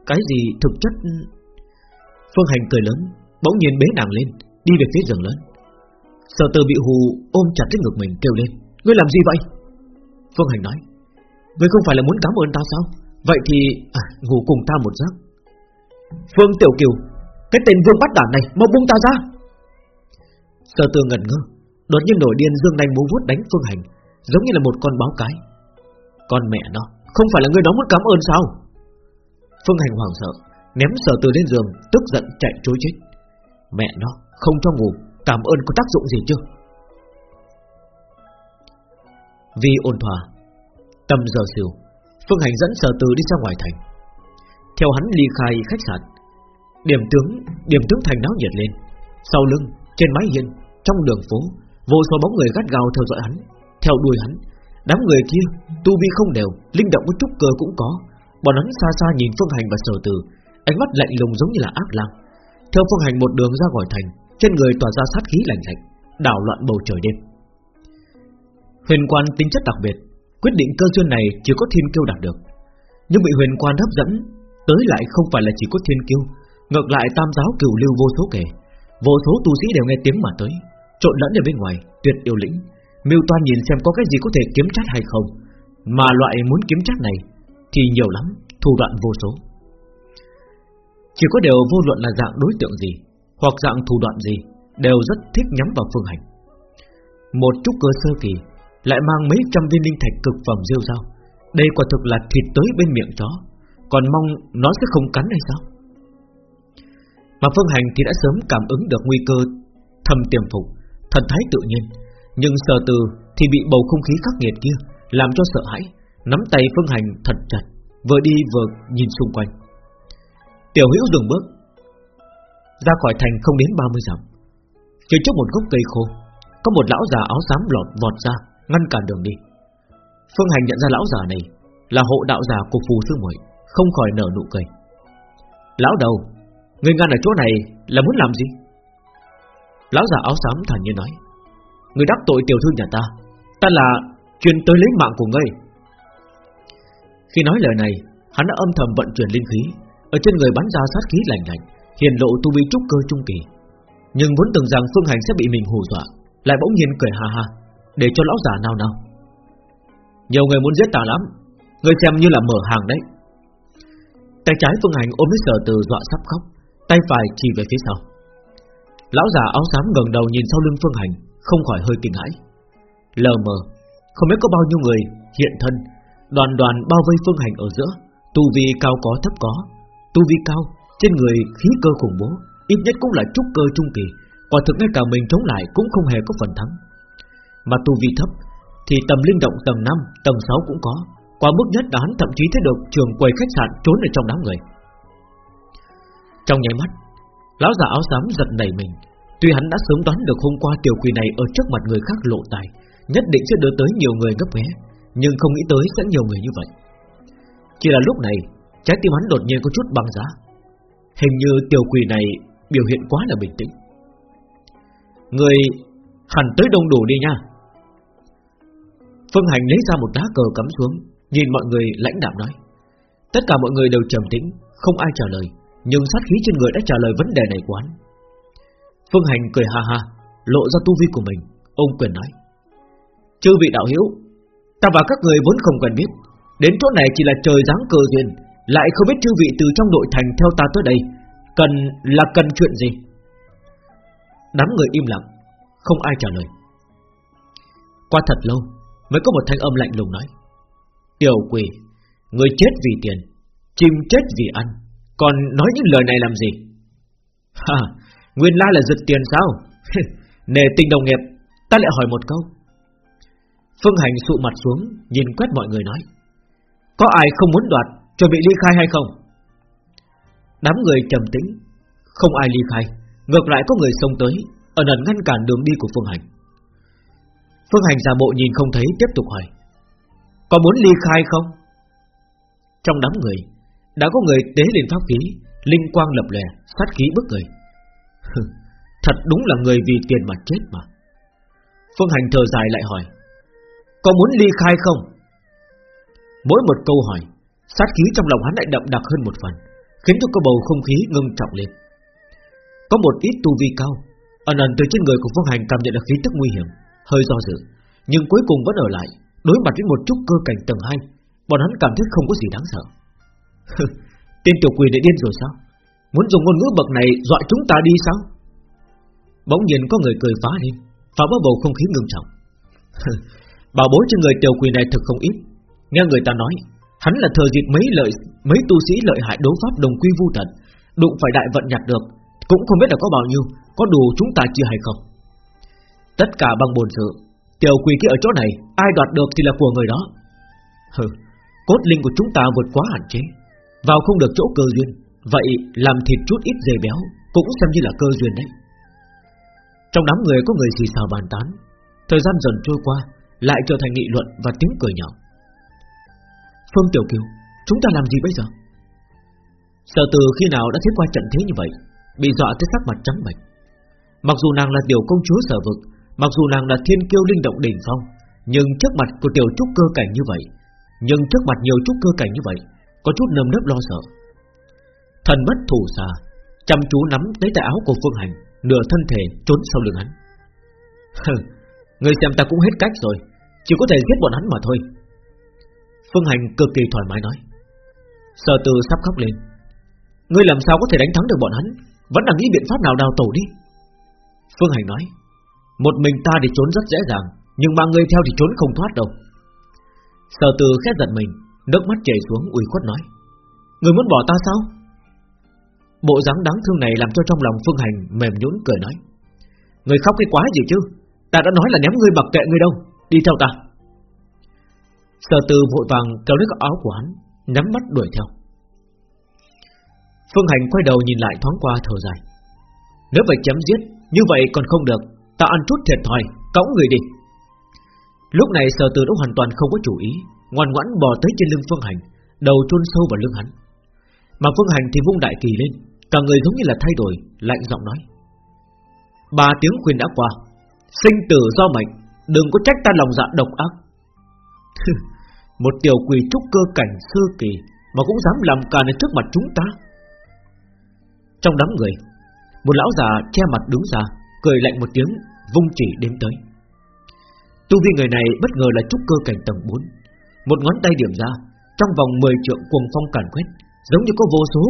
Cái gì thực chất? Phương Hành cười lớn, Bỗng nhiên bế nàng lên, Đi về phía giường lớn. Sở từ bị hù ôm chặt lấy ngực mình kêu lên Ngươi làm gì vậy? Phương Hành nói Ngươi không phải là muốn cảm ơn ta sao? Vậy thì à, ngủ cùng ta một giấc. Phương Tiểu Kiều Cái tên vương bắt đản này mau buông ta ra. Sở Từ ngẩn ngơ Đột nhiên nổi điên dương nhanh búa vuốt đánh Phương Hành Giống như là một con báo cái. Con mẹ nó Không phải là ngươi đó muốn cảm ơn sao? Phương Hành hoảng sợ Ném sở từ lên giường Tức giận chạy trối chết. Mẹ nó không cho ngủ Cảm ơn có tác dụng gì chưa? Vì ôn hòa Tầm giờ xỉu Phương Hành dẫn sở từ đi ra ngoài thành. Theo hắn ly khai khách sạn Điểm tướng Điểm tướng thành náo nhiệt lên. Sau lưng, trên mái hiên, trong đường phố Vô số bóng người gắt gao theo dõi hắn. Theo đuôi hắn Đám người kia, tu vi không đều Linh động với trúc cơ cũng có. Bọn hắn xa xa nhìn Phương Hành và Sở Từ Ánh mắt lạnh lùng giống như là ác lang. Theo Phương Hành một đường ra khỏi thành trên người tỏa ra sát khí lạnh lạnh, Đảo loạn bầu trời đêm. Huyền quan tính chất đặc biệt, Quyết định cơ duyên này chỉ có thiên kiêu đạt được. Nhưng bị huyền quan hấp dẫn, Tới lại không phải là chỉ có thiên kiêu, Ngược lại tam giáo cửu lưu vô số kể. Vô số tu sĩ đều nghe tiếng mà tới, Trộn lẫn ở bên ngoài, tuyệt yêu lĩnh. Miêu toan nhìn xem có cái gì có thể kiếm trách hay không, Mà loại muốn kiếm trách này Thì nhiều lắm, Thủ đoạn vô số. Chỉ có điều vô luận là dạng đối tượng gì hoặc dạng thủ đoạn gì Đều rất thích nhắm vào phương hành. Một chút cơ sơ kỳ Lại mang mấy trăm viên linh thạch cực phẩm rêu rao. Đây quả thực là thịt tới bên miệng chó. Còn mong nó sẽ không cắn hay sao? Mà Phương Hành thì đã sớm cảm ứng được nguy cơ Thầm tiềm phục, Thần thái tự nhiên. Nhưng sở từ thì bị bầu không khí khắc nghiệt kia Làm cho sợ hãi, Nắm tay Phương Hành thật chặt, Vừa đi vừa nhìn xung quanh. Tiểu hữu dừng bước ra khỏi thành không đến 30 dặm. Phía trước một gốc cây khô, Có một lão già áo xám lọt vọt ra, Ngăn cản đường đi. Phương Hành nhận ra lão già này Là hộ đạo già của phù sư muội, Không khỏi nở nụ cười. Lão đầu, Người ngăn ở chỗ này là muốn làm gì? Lão già áo xám thản nhiên nói, Người đắc tội tiểu thư nhà ta Ta là truyền tới lấy mạng của ngươi. Khi nói lời này, Hắn đã âm thầm vận chuyển linh khí, Ở trên người bắn ra sát khí lạnh lạnh. Hiền lộ tu vi trúc cơ trung kỳ. Nhưng vốn tưởng rằng Phương Hành sẽ bị mình hù dọa, Lại bỗng nhiên cười ha ha, Để cho lão già nào nào Nhiều người muốn giết ta lắm, Người xem như là mở hàng đấy. Tay trái Phương Hành ôm lấy sở từ dọa sắp khóc, Tay phải chỉ về phía sau. Lão già áo xám gần đầu nhìn sau lưng Phương Hành, Không khỏi hơi kinh hãi. Lờ mờ, Không biết có bao nhiêu người hiện thân, Đoàn đoàn bao vây Phương Hành ở giữa, Tu vi cao có thấp có, Tu vi cao trên người khí cơ khủng bố Ít nhất cũng là trúc cơ trung kỳ Quả thực ngay cả mình chống lại cũng không hề có phần thắng. Mà tu vi thấp Thì tầm linh động tầng 5, tầng 6 cũng có Qua mức nhất là hắn thậm chí thấy được Trường quầy khách sạn trốn ở trong đám người. Trong nháy mắt Lão già áo xám giật nảy mình. Tuy hắn đã sớm đoán được hôm qua tiểu quỷ này Ở trước mặt người khác lộ tài Nhất định sẽ đưa tới nhiều người gấp ghé Nhưng không nghĩ tới sẽ nhiều người như vậy. Chỉ là lúc này Trái tim hắn đột nhiên có chút băng giá. Hình như tiểu quỷ này biểu hiện quá là bình tĩnh. Người hẳn tới đông đủ đi nha. Phương Hành lấy ra một lá cờ cắm xuống, Nhìn mọi người lãnh đạm nói. Tất cả mọi người đều trầm tĩnh, Không ai trả lời, Nhưng sát khí trên người đã trả lời vấn đề này quán Phương Hành cười ha ha, Lộ ra tu vi của mình, Ông quyền nói. Chư vị đạo hữu, Ta và các người vốn không cần biết, Đến chỗ này chỉ là trời giáng cơ duyên lại không biết chư vị từ trong nội thành theo ta tới đây, Cần là cần chuyện gì? Đám người im lặng, Không ai trả lời. Qua thật lâu, Mới có một thanh âm lạnh lùng nói. Tiểu quỷ, Người chết vì tiền, Chim chết vì ăn, Còn nói những lời này làm gì? Ha, Nguyên lai là giật tiền sao? Nề tình đồng nghiệp, Ta lại hỏi một câu. Phương Hành sụ mặt xuống, Nhìn quét mọi người nói. Có ai không muốn đoạt Chuẩn bị ly khai hay không? Đám người trầm tĩnh. Không ai ly khai. Ngược lại có người xông tới, Ẩn ẩn ngăn cản đường đi của Phương Hành. Phương Hành giả bộ nhìn không thấy, Tiếp tục hỏi. Có muốn ly khai không? Trong đám người, Đã có người tế lên pháp khí, Linh quang lập lè, Sát khí bức người. Thật đúng là người vì tiền mà chết mà. Phương Hành thở dài lại hỏi. Có muốn ly khai không? Mỗi một câu hỏi Sát khí trong lòng hắn lại đậm đặc hơn một phần, Khiến cho cơ bầu không khí ngưng trọng lên. Có một ít tu vi cao, Ẩn ẩn từ trên người của Phương Hành cảm nhận được khí tức nguy hiểm, Hơi do dự, Nhưng cuối cùng vẫn ở lại, Đối mặt với một chút cơ cảnh tầng 2 Bọn hắn cảm thấy không có gì đáng sợ. Tên tiểu quỷ đã điên rồi sao? Muốn dùng ngôn ngữ bậc này dọa chúng ta đi sao? Bỗng nhiên có người cười phá lên, Phá vỡ bầu không khí ngưng trọng. Bảo bối trên người tiểu quỷ này thực không ít, Nghe người ta nói Hắn là thờ dịp mấy lợi mấy tu sĩ lợi hại đấu pháp đồng quy vu tận Đụng phải đại vận nhặt được, Cũng không biết là có bao nhiêu, Có đủ chúng ta chia hay không? Tất cả bằng bổn sự, Tiểu quỷ kia ở chỗ này, Ai đoạt được thì là của người đó. Hừ, Cốt linh của chúng ta vượt quá hạn chế, Vào không được chỗ cơ duyên, Vậy làm thịt chút ít dày béo, Cũng xem như là cơ duyên đấy. Trong đám người có người xì xào bàn tán, Thời gian dần trôi qua, Lại trở thành nghị luận và tiếng cười nhỏ. Phương Tiểu Kiều, Chúng ta làm gì bây giờ? Sở từ khi nào đã thấy qua trận thế như vậy, Bị dọa tới sắc mặt trắng bệch. Mặc dù nàng là tiểu công chúa sở vực, Mặc dù nàng là thiên kiêu linh động đỉnh phong, Nhưng trước mặt của tiểu trúc cơ cảnh như vậy, Nhưng trước mặt nhiều trúc cơ cảnh như vậy, Có chút nơm nớp lo sợ. Thần bất thủ xà Chăm chú nắm lấy tay áo của Phương Hành, Nửa thân thể trốn sau lưng hắn. Người xem ta cũng hết cách rồi, Chỉ có thể giết bọn hắn mà thôi. Phương Hành cực kỳ thoải mái nói. Sở từ sắp khóc lên. Ngươi làm sao có thể đánh thắng được bọn hắn? Vẫn là nghĩ biện pháp nào đào tổ đi? Phương Hành nói. Một mình ta thì trốn rất dễ dàng, Nhưng mà ngươi theo thì trốn không thoát đâu. Sở từ khét giật mình, Nước mắt chảy xuống ủy khuất nói. Người muốn bỏ ta sao? Bộ dáng đáng thương này làm cho trong lòng Phương Hành mềm nhũn cười nói. Người khóc cái quá gì chứ? Ta đã nói là ném ngươi mặc kệ ngươi đâu. Đi theo ta. Sở từ vội vàng kéo lấy áo của hắn, Nhắm mắt đuổi theo. Phương Hành quay đầu nhìn lại thoáng qua thở dài. Nếu phải chém giết, Như vậy còn không được, Ta ăn chút thiệt thòi, Cõng người đi. Lúc này sở từ đã hoàn toàn không có chủ ý, Ngoan ngoãn bò tới trên lưng Phương Hành, Đầu chôn sâu vào lưng hắn. Mà Phương Hành thì vung đại kỳ lên, Cả người giống như là thay đổi, Lạnh giọng nói. Ba tiếng khuyên đã qua, Sinh tử do mệnh, Đừng có trách ta lòng dạ độc ác. Một tiểu quỷ trúc cơ cảnh sơ kỳ Mà cũng dám làm càn ở trước mặt chúng ta. Trong đám người, Một lão già che mặt đứng ra, Cười lạnh một tiếng, Vung chỉ đến tới. Tu vi người này bất ngờ là trúc cơ cảnh tầng 4 Một ngón tay điểm ra, Trong vòng 10 trượng cuồng phong càn quét, Giống như có vô số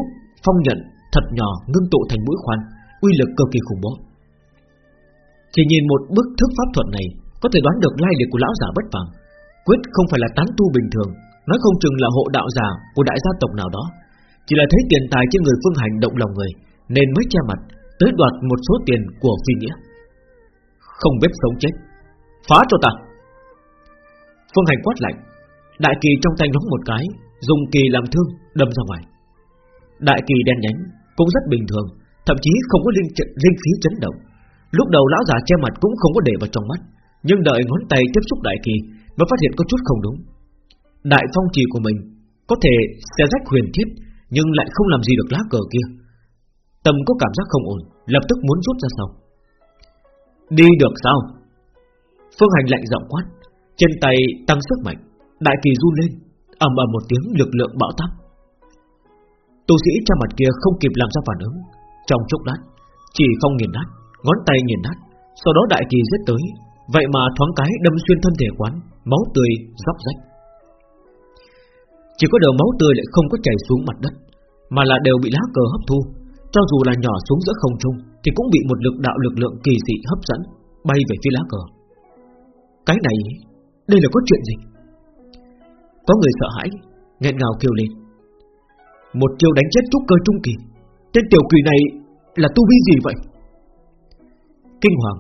phong nhận Thật nhỏ ngưng tụ thành mũi khoan, Uy lực cực kỳ khủng bố. Chỉ nhìn một bức thức pháp thuật này, Có thể đoán được lai lịch của lão giả bất phàm. Quyết không phải là tán tu bình thường Nói không chừng là hộ đạo giả của đại gia tộc nào đó. Chỉ là thấy tiền tài trên người phương hành động lòng người Nên mới che mặt Tới đoạt một số tiền của phi nghĩa. Không biết sống chết Phá cho ta. Phương hành quát lạnh Đại kỳ trong tay nóng một cái Dùng kỳ làm thương đâm ra ngoài. Đại kỳ đen nhánh Cũng rất bình thường Thậm chí không có linh, linh khí chấn động. Lúc đầu lão già che mặt cũng không có để vào trong mắt Nhưng đợi ngón tay tiếp xúc đại kỳ Mới phát hiện có chút không đúng. Đại phong trì của mình Có thể sẽ rách huyền thiết, Nhưng lại không làm gì được lá cờ kia. Tâm có cảm giác không ổn, Lập tức muốn rút ra sau. Đi được sao? Phương hành lạnh giọng quát, Trên tay tăng sức mạnh, Đại kỳ run lên, ầm ầm một tiếng lực lượng bão táp. Tu sĩ cha mặt kia không kịp làm ra phản ứng, Trong chốc lát, Chỉ phong nghiền nát, Ngón tay nghiền nát, Sau đó đại kỳ giết tới, Vậy mà thoáng cái đâm xuyên thân thể quán. Máu tươi róc rách. Chỉ có đầu máu tươi lại không có chảy xuống mặt đất, Mà là đều bị lá cờ hấp thu. Cho dù là nhỏ xuống giữa không trung, Thì cũng bị một lực đạo lực lượng kỳ dị hấp dẫn Bay về phía lá cờ. Cái này, Đây là có chuyện gì? Có người sợ hãi, nghẹn ngào kêu lên. Một chiêu đánh chết trúc cơ trung kỳ. Tên tiểu quỷ này là tu vi gì vậy? Kinh hoàng,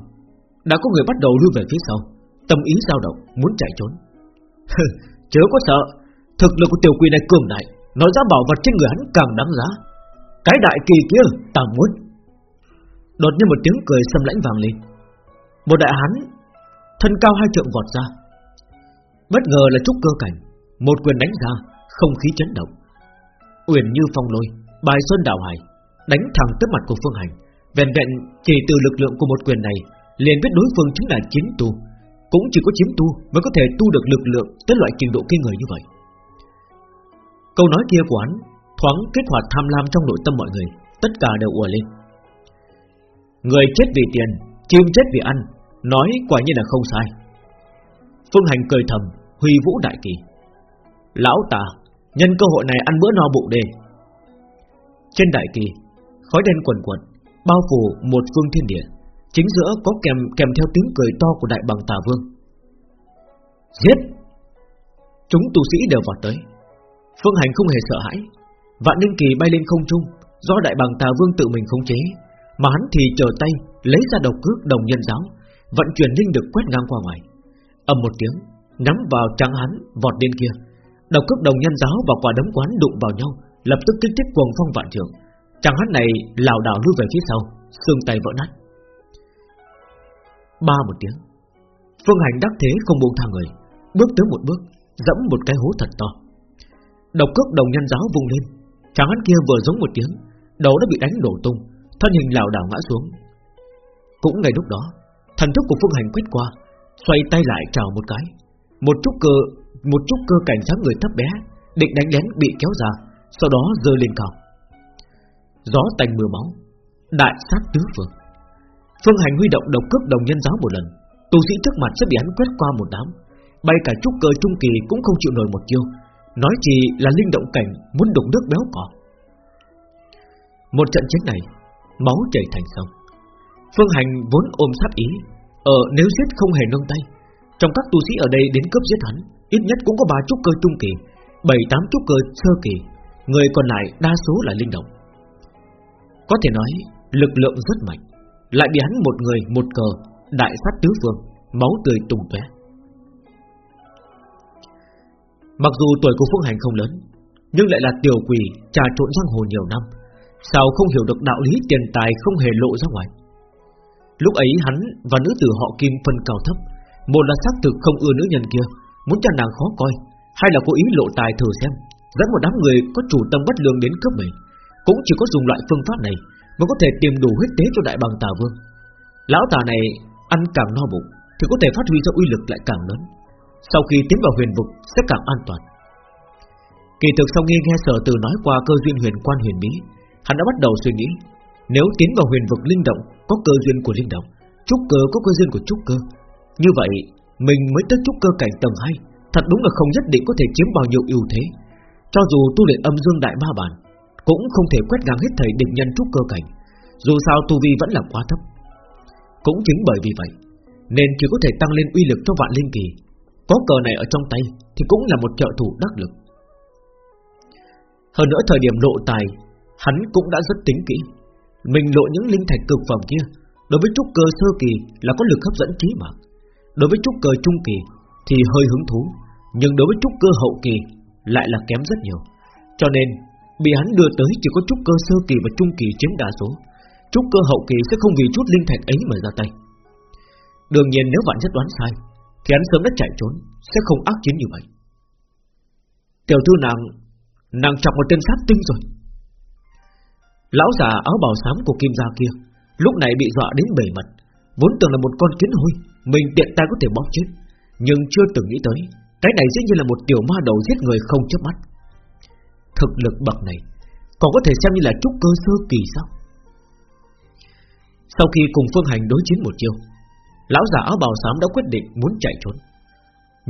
Đã có người bắt đầu lui về phía sau. Tâm ý dao động, muốn chạy trốn. Chớ có sợ, Thực lực của tiểu quỷ này cường đại, Nói ra bảo vật trên người hắn càng đáng giá. Cái đại kỳ kia, ta muốn. Đột nhiên một tiếng cười xâm lãnh vàng lên. Một đại hán, Thân cao hai trượng vọt ra. Bất ngờ là trúc cơ cảnh, Một quyền đánh ra, Không khí chấn động. Uyển như phong lôi, Bài xuân đảo hải, Đánh thẳng tới mặt của Phương Hành. Vẹn vẹn chỉ từ lực lượng của một quyền này, liền biết đối phương chính là chiến tu cũng chỉ có chiếm tu mới có thể tu được lực lượng Tới loại trình độ kinh người như vậy. Câu nói kia của hắn Thoáng kích hoạt tham lam trong nội tâm mọi người, Tất cả đều ùa lên. Người chết vì tiền, Chim chết vì ăn, Nói quả nhiên là không sai. Phương Hành cười thầm, Huy vũ đại kỳ. Lão tà, Nhân cơ hội này ăn bữa no bụng đề Trên đại kỳ, Khói đen quần quần Bao phủ một phương thiên địa. Chính giữa có kèm kèm theo tiếng cười to của đại bằng tà vương. Giết! Chúng tu sĩ đều vọt tới. Phương Hành không hề sợ hãi. Vạn Ninh Kỳ bay lên không trung, Do đại bằng tà vương tự mình khống chế, Mà hắn thì chờ tay Lấy ra độc cước đồng nhân giáo, Vận chuyển linh được quét ngang qua ngoài. Ầm một tiếng nắm vào trắng hắn, vọt lên kia. Độc cước đồng nhân giáo và quả đấm quán đụng vào nhau, Lập tức kích thích cuồng phong vạn trường Trắng hắn này lảo đảo lui về phía sau, Xương tay vỡ nát. Ba một tiếng. Phương Hành đắc thế không buông thang người, Bước tới một bước, Dẫm một cái hố thật to. Độc cước đồng nhân giáo vung lên chàng hắn kia vừa giống một tiếng, Đầu đã bị đánh đổ tung, Thân hình lảo đảo ngã xuống. Cũng ngay lúc đó, Thần thức của Phương Hành quét qua, Xoay tay lại chào một cái. Một chút cơ, Một chút cơ cảnh giác người thấp bé, Định đánh lén bị kéo ra, Sau đó rơi lên cao. Gió tành mưa máu, Đại sát tứ phương. Phương Hành huy động độc cước đồng nhân giáo một lần. Tu sĩ trước mặt sẽ bị hắn quét qua một đám. Bay cả trúc cơ trung kỳ cũng không chịu nổi một chiêu. Nói chỉ là linh động cảnh Muốn đụng nước béo cỏ. Một trận chiến này Máu chảy thành sông. Phương Hành vốn ôm sát ý. Ở nếu giết không hề nâng tay Trong các tu sĩ ở đây đến cướp giết hắn Ít nhất cũng có ba trúc cơ trung kỳ bảy tám trúc cơ sơ kỳ, người còn lại đa số là linh động. Có thể nói lực lượng rất mạnh, lại bị hắn một người một cờ đại sát tứ phương, máu tươi tung tóe. Mặc dù tuổi của Phương Hành không lớn, nhưng lại là tiểu quỷ trà trộn giang hồ nhiều năm, sao không hiểu được đạo lý tiền tài không hề lộ ra ngoài. Lúc ấy hắn và nữ tử họ Kim phân cao thấp, một là xác thực không ưa nữ nhân kia, muốn cho nàng khó coi, hay là cố ý lộ tài thử xem, dẫn một đám người có chủ tâm bất lương đến cướp mình, cũng chỉ có dùng loại phương pháp này mới có thể tìm đủ huyết tế cho đại bằng tà vương. Lão tà này ăn càng no bụng thì có thể phát huy ra uy lực lại càng lớn. Sau khi tiến vào huyền vực sẽ càng an toàn. Kỳ thực sau khi nghe sở từ nói qua cơ duyên huyền quan huyền bí, hắn đã bắt đầu suy nghĩ, nếu tiến vào huyền vực linh động có cơ duyên của linh động, trúc cơ có cơ duyên của trúc cơ, như vậy mình mới tới trúc cơ cảnh tầng 2 Thật đúng là không nhất định có thể chiếm bao nhiêu ưu thế Cho dù tu luyện âm dương đại ma bản cũng không thể quét ngang hết thầy địch nhân trúc cơ cảnh, Dù sao tu vi vẫn là quá thấp. Cũng chính bởi vì vậy, Nên chỉ có thể tăng lên uy lực cho vạn linh kỳ. Có cờ này ở trong tay Thì cũng là một trợ thủ đắc lực. Hơn nữa thời điểm lộ tài, Hắn cũng đã rất tính kỹ. Mình lộ những linh thạch cực phẩm kia, Đối với trúc cơ sơ kỳ là có lực hấp dẫn trí mạng. Đối với trúc cơ trung kỳ Thì hơi hứng thú, Nhưng đối với trúc cơ hậu kỳ Lại là kém rất nhiều. Cho nên bị hắn đưa tới chỉ có trúc cơ sơ kỳ và trung kỳ chiếm đa số. Trúc cơ hậu kỳ sẽ không vì chút linh thạch ấy mà ra tay. Đương nhiên nếu bạn nhất đoán sai, Thì hắn sớm đã chạy trốn, Sẽ không ác chiến như vậy. Tiểu thư nàng Nàng chọc một tên sát tinh rồi. Lão già áo bào xám của kim gia kia, Lúc này bị dọa đến bể mặt, Vốn tưởng là một con kiến hôi, Mình tiện tay có thể bóp chết. Nhưng chưa từng nghĩ tới, Cái này dĩ nhiên là một tiểu ma đầu giết người không chớp mắt. Thực lực bậc này Còn có thể xem như là trúc cơ sơ kỳ sao Sau khi cùng Phương Hành đối chiến một chiêu Lão già áo bào xám đã quyết định muốn chạy trốn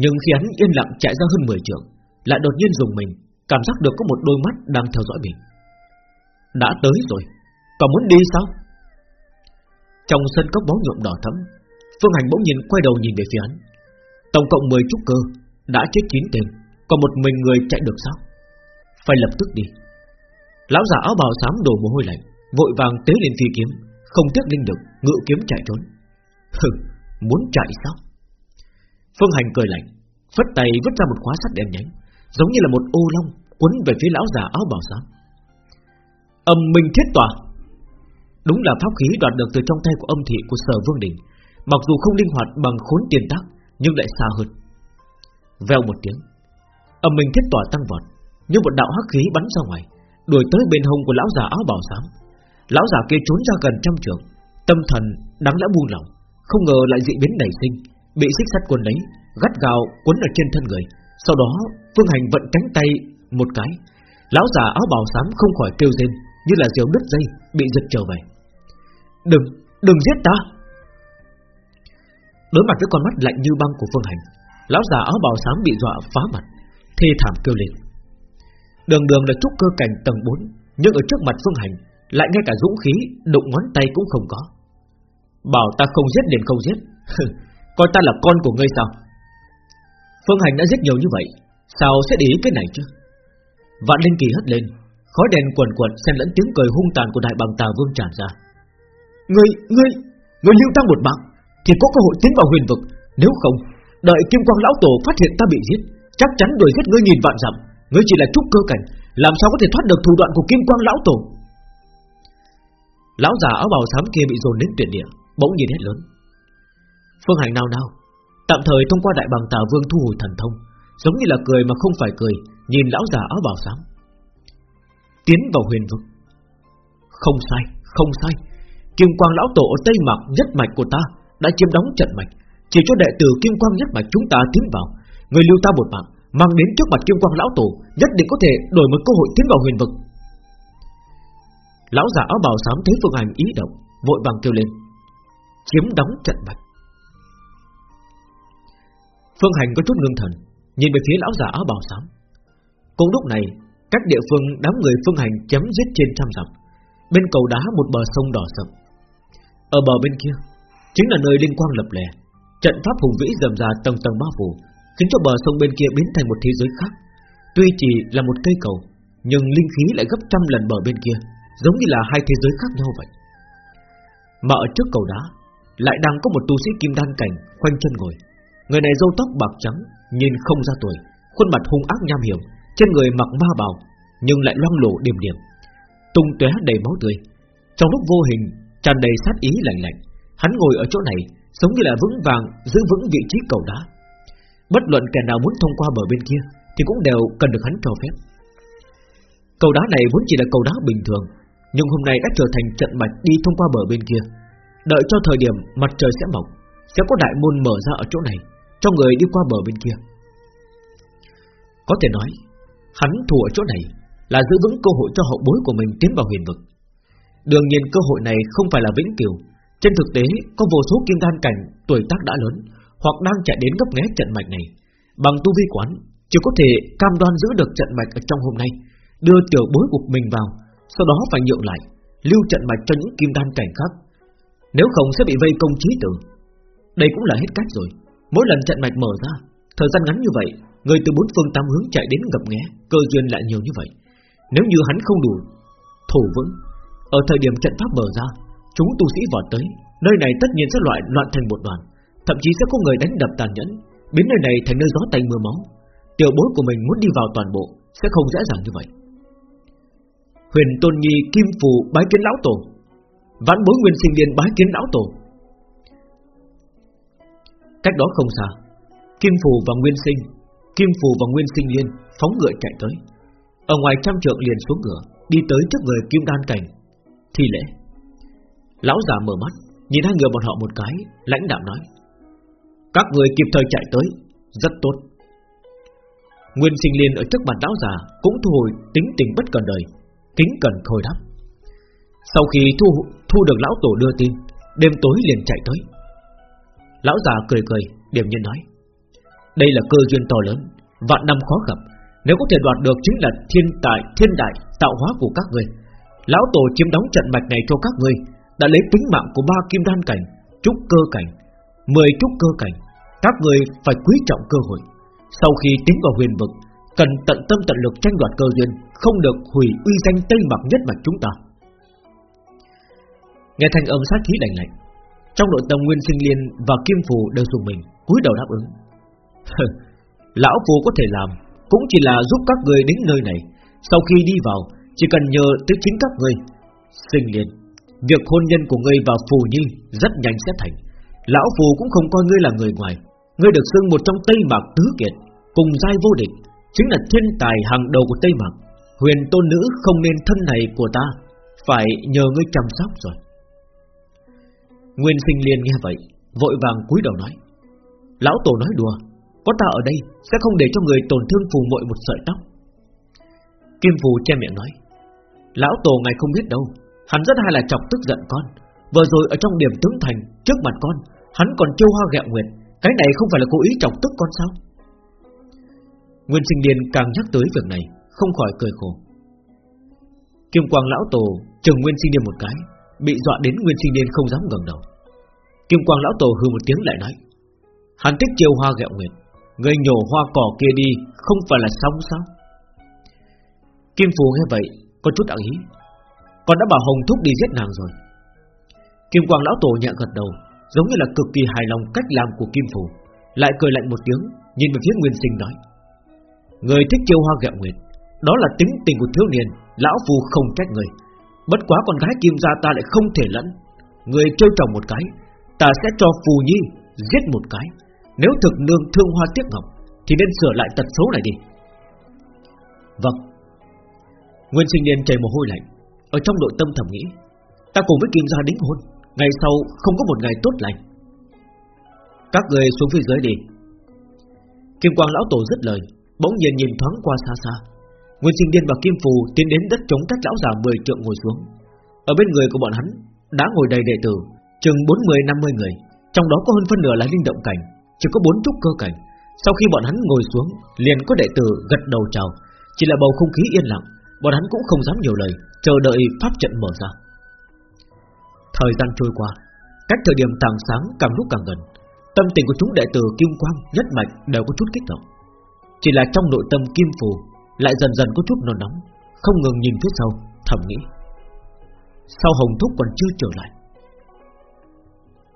Nhưng khi hắn yên lặng chạy ra hơn 10 trường Lại đột nhiên dùng mình Cảm giác được có một đôi mắt đang theo dõi mình Đã tới rồi Còn muốn đi sao trong sân cốc bóng nhuộm đỏ thẫm, Phương Hành bỗng nhiên quay đầu nhìn về phía hắn. Tổng cộng 10 trúc cơ, đã chết 9 tên, còn một mình người chạy được sao? Phải lập tức đi. Lão già áo bào xám đổ mồ hôi lạnh, vội vàng tế lên phi kiếm, không tiếc linh lực, ngự kiếm chạy trốn. Hừ, muốn chạy sao? Phương Hành cười lạnh, phất tay vứt ra một khóa sắt đen nhánh, giống như là một ô long quấn về phía lão già áo bào xám. Âm minh thiết tòa. Đúng là pháp khí đoạt được từ trong tay của âm thị của sở vương đình Mặc dù không linh hoạt bằng khốn tiền tác Nhưng lại xa hơn Vèo một tiếng Âm minh thiết tỏa tăng vọt như một đạo hắc khí bắn ra ngoài Đuổi tới bên hông của lão già áo bào xám. Lão già kia trốn ra gần trăm trường Tâm thần đáng lẽ buông lỏng Không ngờ lại dị biến nảy sinh Bị xích sắt quần lấy Gắt gào quấn ở trên thân người. Sau đó Phương Hành vận cánh tay một cái Lão già áo bào xám không khỏi kêu rên Như là diều đứt dây Bị giật trở về. Đừng, đừng giết ta! Đối mặt với con mắt lạnh như băng của Phương Hành Lão già áo bào xám bị dọa phá mặt Thê thảm kêu lên. Đường đường là trúc cơ cảnh tầng 4 Nhưng ở trước mặt Phương Hành Lại ngay cả dũng khí Đụng ngón tay cũng không có. Bảo ta không giết liền không giết. Coi ta là con của ngươi sao? Phương Hành đã giết nhiều như vậy Sao sẽ để ý cái này chứ? Vạn Linh Kỳ hất lên Khói đèn quần quần xen lẫn tiếng cười hung tàn của đại bằng tà vương tràn ra. Ngươi, ngươi, ngươi lưu ta một mạng Thì có cơ hội tiến vào huyền vực. Nếu không, đợi Kim Quang Lão Tổ phát hiện ta bị giết Chắc chắn đuổi giết ngươi nghìn vạn dặm. Ngươi chỉ là trúc cơ cảnh Làm sao có thể thoát được thủ đoạn của Kim Quang Lão Tổ? Lão già áo bào xám kia bị dồn đến tuyệt địa Bỗng nhìn hết lớn. Phương hành nào nào Tạm thời thông qua đại bằng tà vương thu hồi thần thông Giống như là cười mà không phải cười Nhìn lão già áo bào xám. Tiến vào huyền vực. Không sai, không sai. Kim Quang lão tổ ở Tây Mạc nhất mạch của ta đã chiếm đóng trận mạch, chỉ cho đệ tử Kim Quang nhất mạch chúng ta tiến vào, người lưu ta một mạng, mang đến trước mặt Kim Quang lão tổ, nhất định có thể đổi một cơ hội tiến vào huyền vực. Lão giả áo bào xám thấy Phương Hành ý động, vội vàng kêu lên, chiếm đóng trận mạch. Phương Hành có chút ngưng thần, nhìn về phía lão giả áo bào xám. Cùng lúc này, các địa phương đám người Phương Hành chém giết trên trăm dặm. Bên cầu đá một bờ sông đỏ sậm ở bờ bên kia Chính là nơi linh quang lập lè Trận pháp hùng vĩ dầm ra tầng tầng bao phủ Khiến cho bờ sông bên kia biến thành một thế giới khác. Tuy chỉ là một cây cầu, Nhưng linh khí lại gấp trăm lần bờ bên kia, Giống như là hai thế giới khác nhau vậy. Mà ở trước cầu đá, Lại đang có một tu sĩ kim đan cảnh Khoanh chân ngồi. Người này râu tóc bạc trắng, Nhìn không ra tuổi, Khuôn mặt hung ác nham hiểm, Trên người mặc ma bào, Nhưng lại loang lổ điểm điểm Tung tóe đầy máu tươi. Trong lúc vô hình, tràn đầy sát ý lạnh lạnh, Hắn ngồi ở chỗ này, Giống như là vững vàng giữ vững vị trí cầu đá. Bất luận kẻ nào muốn thông qua bờ bên kia Thì cũng đều cần được hắn cho phép. Cầu đá này vốn chỉ là cầu đá bình thường, Nhưng hôm nay đã trở thành trận mạch đi thông qua bờ bên kia. Đợi cho thời điểm mặt trời sẽ mọc, Sẽ có đại môn mở ra ở chỗ này, Cho người đi qua bờ bên kia. Có thể nói, Hắn thủ ở chỗ này Là giữ vững cơ hội cho hậu bối của mình tiến vào huyền vực. Đương nhiên cơ hội này không phải là vĩnh cửu, Trên thực tế có vô số kim đan cảnh Tuổi tác đã lớn hoặc đang chạy đến gấp nghé trận mạch này. Bằng tu vi quán, Chỉ có thể cam đoan giữ được trận mạch ở trong hôm nay, Đưa tiểu bối của mình vào, Sau đó phải nhượng lại, Lưu trận mạch cho những kim đan cảnh khác. Nếu không sẽ bị vây công trí tử. Đây cũng là hết cách rồi. Mỗi lần trận mạch mở ra, Thời gian ngắn như vậy, Người từ bốn phương tám hướng chạy đến gặp nghé, Cơ duyên lại nhiều như vậy. Nếu như hắn không đủ thủ vững, Ở thời điểm trận pháp mở ra, Chúng tu sĩ vọt tới, Nơi này tất nhiên sẽ loại loạn thành một đoàn. Thậm chí sẽ có người đánh đập tàn nhẫn. Biến nơi này thành nơi gió tanh mưa máu. Tiểu bối của mình muốn đi vào toàn bộ, Sẽ không dễ dàng như vậy. Huyền Tôn Nhi, Kim Phù, bái kiến lão tổ. Vãn bối Nguyên Sinh Liên bái kiến lão tổ. Cách đó không xa, Kim Phù và Nguyên Sinh, Kim Phù và Nguyên Sinh Liên phóng ngựa chạy tới. Ở ngoài trăm trượng liền xuống ngựa, Đi tới trước người Kim Đan Cảnh. Thi lễ. Lão già mở mắt, Nhìn hai người bọn họ một cái, Lãnh đạm nói. Các người kịp thời chạy tới. Rất tốt. Nguyên sinh liên ở trước mặt lão già Cũng thu hồi tính tình bất cần đời, Kính cần thôi đáp. Sau khi thu thu được lão tổ đưa tin, Đêm tối liền chạy tới. Lão già cười cười Điểm nhiên nói, Đây là cơ duyên to lớn, Vạn năm khó gặp. Nếu có thể đoạt được chính là thiên tài, thiên đại, Tạo hóa của các người. Lão tổ chiếm đóng trận mạch này cho các người, Đã lấy tính mạng của ba kim đan cảnh, Trúc cơ cảnh, Mười trúc cơ cảnh các người phải quý trọng cơ hội. Sau khi tiến vào huyền vực, Cần tận tâm tận lực tranh đoạt cơ duyên, Không được hủy uy danh Tây mặt nhất mạch chúng ta. Nghe thanh âm sát khí lạnh lạnh, Trong nội tâm Nguyên Sinh Liên và Kim Phù đều dùng mình, cúi đầu đáp ứng. Lão Phù có thể làm, Cũng chỉ là giúp các người đến nơi này. Sau khi đi vào, Chỉ cần nhờ tới chính các người. Sinh Liên, Việc hôn nhân của ngươi và Phù Nhi Rất nhanh sẽ thành. Lão Phù cũng không coi ngươi là người ngoài Ngươi được xưng một trong Tây Mạc Tứ Kiệt, Cùng giai vô địch, Chính là thiên tài hàng đầu của Tây Mạc. Huyền tôn nữ không nên thân này của ta, Phải nhờ ngươi chăm sóc rồi. Nguyên sinh liền nghe vậy, Vội vàng cúi đầu nói, Lão tổ nói đùa, Có ta ở đây sẽ không để cho người tổn thương phù muội một sợi tóc. Kim phù che miệng nói, Lão tổ ngài không biết đâu, Hắn rất hay là chọc tức giận con, Vừa rồi ở trong điểm tướng thành Trước mặt con, Hắn còn chiêu hoa gẹo nguyệt cái này không phải là cố ý chọc tức con sao? Nguyên sinh điên càng nhắc tới việc này, Không khỏi cười khổ. Kim quang lão tổ Trừng Nguyên sinh điên một cái, Bị dọa đến Nguyên sinh điên không dám ngẩng đầu. Kim quang lão tổ hư một tiếng lại nói, Hắn thích chiêu hoa gẹo nguyệt, Người nhổ hoa cỏ kia đi Không phải là xong sao? Kim phù nghe vậy, Có chút ảo ý, con đã bảo Hồng Thúc đi giết nàng rồi. Kim quang lão tổ nhẹ gật đầu Giống như là cực kỳ hài lòng cách làm của Kim phù Lại cười lạnh một tiếng, Nhìn về phía Nguyên sinh nói, Người thích chiêu hoa gẹo nguyệt, Đó là tính tình của thiếu niên, Lão phù không trách người. Bất quá con gái kim gia ta lại không thể lẫn. Người trêu trồng một cái, Ta sẽ cho phù nhi giết một cái. Nếu thực nương thương hoa tiếc ngọc, Thì nên sửa lại tật xấu này đi. Vâng. Nguyên sinh niên chảy mồ hôi lạnh, Ở trong nội tâm thầm nghĩ, Ta cùng với kim gia đính hôn Ngày sau không có một ngày tốt lành. Các người xuống phía dưới đi. Kim quang lão tổ dứt lời, Bỗng nhiên nhìn thoáng qua xa xa. Nguyên sinh điên và kim phù tiến đến đất chống cách lão già 10 trượng ngồi xuống. Ở bên người của bọn hắn, Đã ngồi đầy đệ tử, Chừng 40-50 người. Trong đó có hơn phân nửa là linh động cảnh, Chỉ có bốn trúc cơ cảnh. Sau khi bọn hắn ngồi xuống, Liền có đệ tử gật đầu chào. Chỉ là bầu không khí yên lặng, Bọn hắn cũng không dám nhiều lời, Chờ đợi pháp trận mở ra. Thời gian trôi qua, Cách thời điểm tàng sáng càng lúc càng gần. Tâm tình của chúng đệ tử Kim Quang, Nhất Mạch đều có chút kích động. Chỉ là trong nội tâm Kim Phù, Lại dần dần có chút nôn nóng, Không ngừng nhìn phía sau, Thầm nghĩ. Sao Hồng Thúc còn chưa trở lại